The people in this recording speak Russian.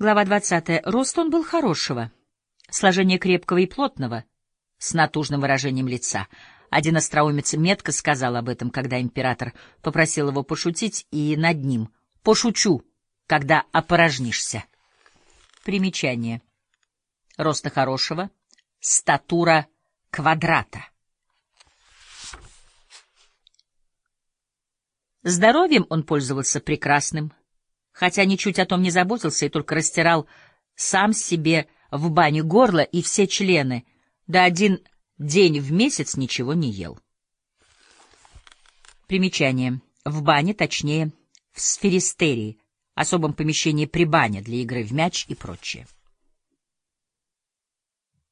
Глава 20. Рост он был хорошего, сложение крепкого и плотного, с натужным выражением лица. Один остроумец метко сказал об этом, когда император попросил его пошутить, и над ним «пошучу, когда опорожнишься». Примечание. Роста хорошего, статура квадрата. Здоровьем он пользовался прекрасным, хотя ничуть о том не заботился и только растирал сам себе в бане горло и все члены, да один день в месяц ничего не ел. Примечание. В бане, точнее, в сферистерии, особом помещении при бане для игры в мяч и прочее.